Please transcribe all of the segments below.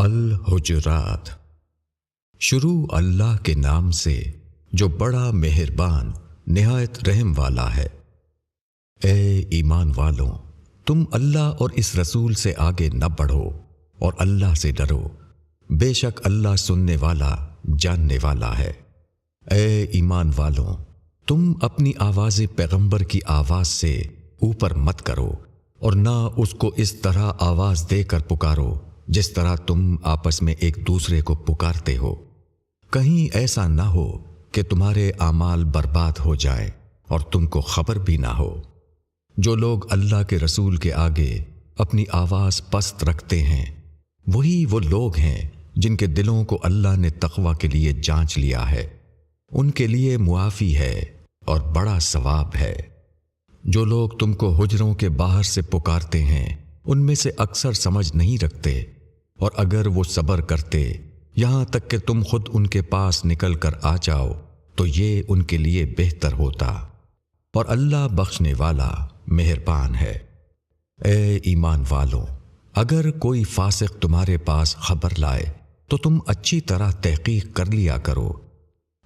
الحجرات۔ شروع اللہ کے نام سے جو بڑا مہربان، نہایت رحم والا ہے۔ اے ایمان والوں، تم اللہ اور اس رسول سے آگے نہ بڑھو اور اللہ سے ڈرو۔ بے شک اللہ سننے والا، جاننے والا ہے۔ اے ایمان والوں، تم اپنی آواز پیغمبر کی آواز سے اوپر مت کرو اور نہ اس کو اس طرح آواز دے کر پکارو۔ جس طرح تم آپس میں ایک دوسرے کو پکارتے ہو، کہیں ایسا نہ ہو کہ تمہارے اعمال برباد ہو جائے اور تم کو خبر بھی نہ ہو۔ جو لوگ اللہ کے رسول کے آگے اپنی آواز پست رکھتے ہیں، وہی وہ لوگ ہیں جن کے دلوں کو اللہ نے تقوی کے لیے جانچ لیا ہے۔ ان کے لیے معافی ہے اور بڑا ثواب ہے۔ جو لوگ تم کو حجروں کے باہر سے پکارتے ہیں، ان میں سے اکثر سمجھ نہیں رکھتے۔ اور اگر وہ صبر کرتے، یہاں تک کہ تم خود ان کے پاس نکل کر آ جاؤ، تو یہ ان کے لیے بہتر ہوتا۔ اور اللہ بخشنے والا مہربان ہے۔ اے ایمان والوں، اگر کوئی فاسق تمہارے پاس خبر لائے، تو تم اچھی طرح تحقیق کر لیا کرو۔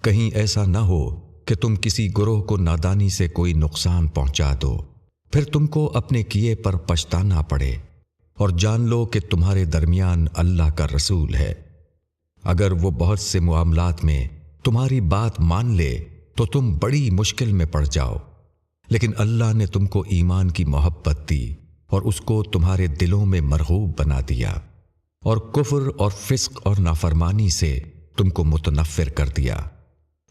کہیں ایسا نہ ہو کہ تم کسی گروہ کو نادانی سے کوئی نقصان پہنچا دو۔ پھر تم کو اپنے کیے پر پچھتانا پڑے۔ اور جان لو کہ تمہارے درمیان اللہ کا رسول ہے۔ اگر وہ بہت سے معاملات میں تمہاری بات مان لے، تو تم بڑی مشکل میں پڑ جاؤ۔ لیکن اللہ نے تم کو ایمان کی محبت دی اور اس کو تمہارے دلوں میں مرغوب بنا دیا۔ اور کفر اور فسق اور نافرمانی سے تم کو متنفر کر دیا۔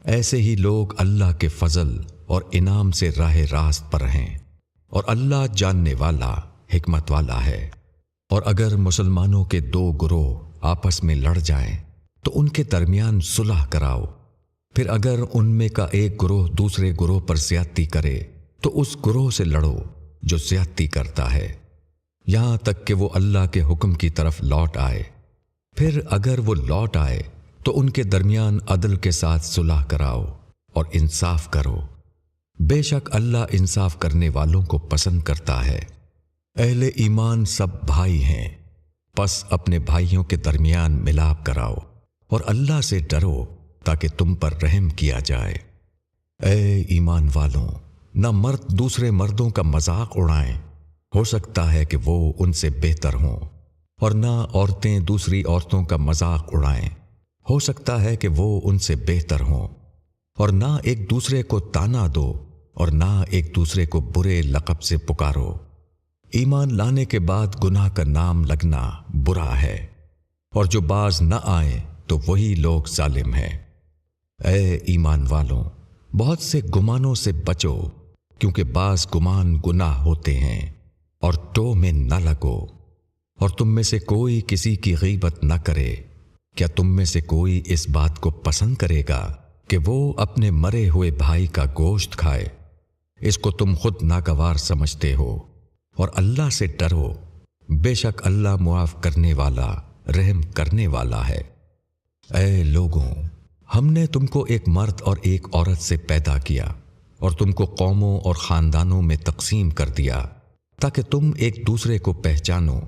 ایسے ہی لوگ اللہ کے فضل اور انعام سے راہ راست پر ہیں اور اللہ جاننے والا، حکمت والا ہے۔ اور اگر مسلمانوں کے دو گروہ آپس میں لڑ جائیں، تو ان کے درمیان صلح کراؤ۔ پھر اگر ان میں کا ایک گروہ دوسرے گروہ پر زیادتی کرے، تو اس گروہ سے لڑو جو زیادتی کرتا ہے۔ یہاں تک کہ وہ اللہ کے حکم کی طرف لوٹ آئے۔ پھر اگر وہ لوٹ آئے، تو ان کے درمیان عدل کے ساتھ صلح کراؤ اور انصاف کرو۔ بے شک اللہ انصاف کرنے والوں کو پسند کرتا ہے۔ اہل ایمان سب بھائی ہیں۔ پس اپنے بھائیوں کے درمیان ملاپ کراؤ اور اللہ سے ڈرو تاکہ تم پر رحم کیا جائے۔ اے ایمان والوں، نہ مرد دوسرے مردوں کا مذاق اڑائیں۔ ہو سکتا ہے کہ وہ ان سے بہتر ہوں اور نہ عورتیں دوسری عورتوں کا مذاق اڑائیں۔ ہو سکتا ہے کہ وہ ان سے بہتر ہوں اور نہ ایک دوسرے کو تانا دو اور نہ ایک دوسرے کو برے لقب سے پکارو۔ ایمان لانے کے بعد گناہ کا نام لگنا برا ہے اور جو باز نہ آئے تو وہی لوگ ظالم ہیں۔ اے ایمان والوں، بہت سے گمانوں سے بچو کیونکہ بعض گمان گناہ ہوتے ہیں اور ٹو میں نہ لگو۔ اور تم میں سے کوئی کسی کی غیبت نہ کرے۔ کیا تم میں سے کوئی اس بات کو پسند کرے گا کہ وہ اپنے مرے ہوئے بھائی کا گوشت کھائے؟ اس کو تم خود ناگوار سمجھتے ہو۔ اور اللہ سے ڈرو۔ بے شک اللہ معاف کرنے والا، رحم کرنے والا ہے۔ اے لوگوں، ہم نے تم کو ایک مرد اور ایک عورت سے پیدا کیا اور تم کو قوموں اور خاندانوں میں تقسیم کر دیا تاکہ تم ایک دوسرے کو پہچانو۔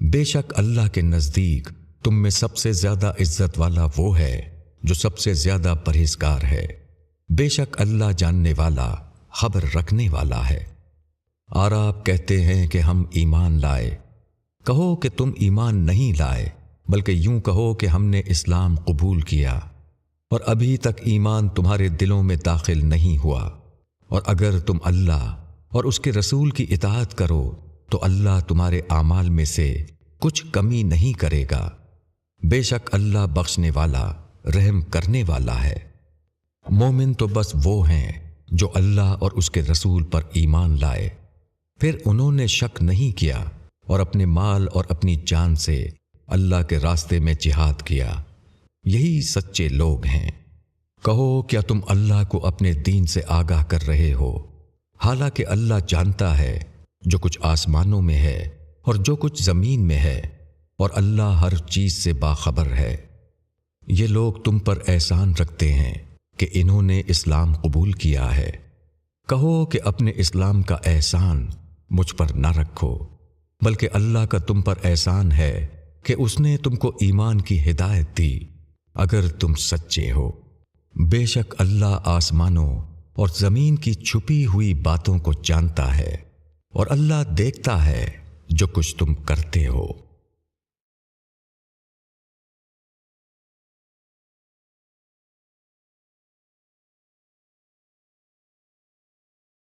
بے شک اللہ کے نزدیک تم میں سب سے زیادہ عزت والا وہ ہے جو سب سے زیادہ پرہیزگار ہے۔ بے شک اللہ جاننے والا، خبر رکھنے والا ہے۔ اور آپ کہتے ہیں کہ ہم ایمان لائے۔ کہو کہ تم ایمان نہیں لائے، بلکہ یوں کہو کہ ہم نے اسلام قبول کیا۔ اور ابھی تک ایمان تمہارے دلوں میں داخل نہیں ہوا۔ اور اگر تم اللہ اور اس کے رسول کی اطاعت کرو، تو اللہ تمہارے اعمال میں سے کچھ کمی نہیں کرے گا۔ بے شک اللہ بخشنے والا، رحم کرنے والا ہے۔ مومن تو بس وہ ہیں جو اللہ اور اس کے رسول پر ایمان لائے۔ پھر انہوں نے شک نہیں کیا اور اپنے مال اور اپنی جان سے اللہ کے راستے میں جہاد کیا۔ یہی سچے لوگ ہیں۔ کہو کیا تم اللہ کو اپنے دین سے آگاہ کر رہے ہو؟ حالانکہ اللہ جانتا ہے جو کچھ آسمانوں میں ہے اور جو کچھ زمین میں ہے اور اللہ ہر چیز سے باخبر ہے۔ یہ لوگ تم پر احسان رکھتے ہیں کہ انہوں نے اسلام قبول کیا ہے۔ کہو کہ اپنے اسلام کا احسان مجھ پر نہ رکھو، بلکہ اللہ کا تم پر احسان ہے کہ اس نے تم کو ایمان کی ہدایت دی۔ اگر تم سچے ہو، بے شک اللہ آسمانوں اور زمین کی چھپی ہوئی باتوں کو جانتا ہے اور اللہ دیکھتا ہے جو کچھ تم کرتے ہو۔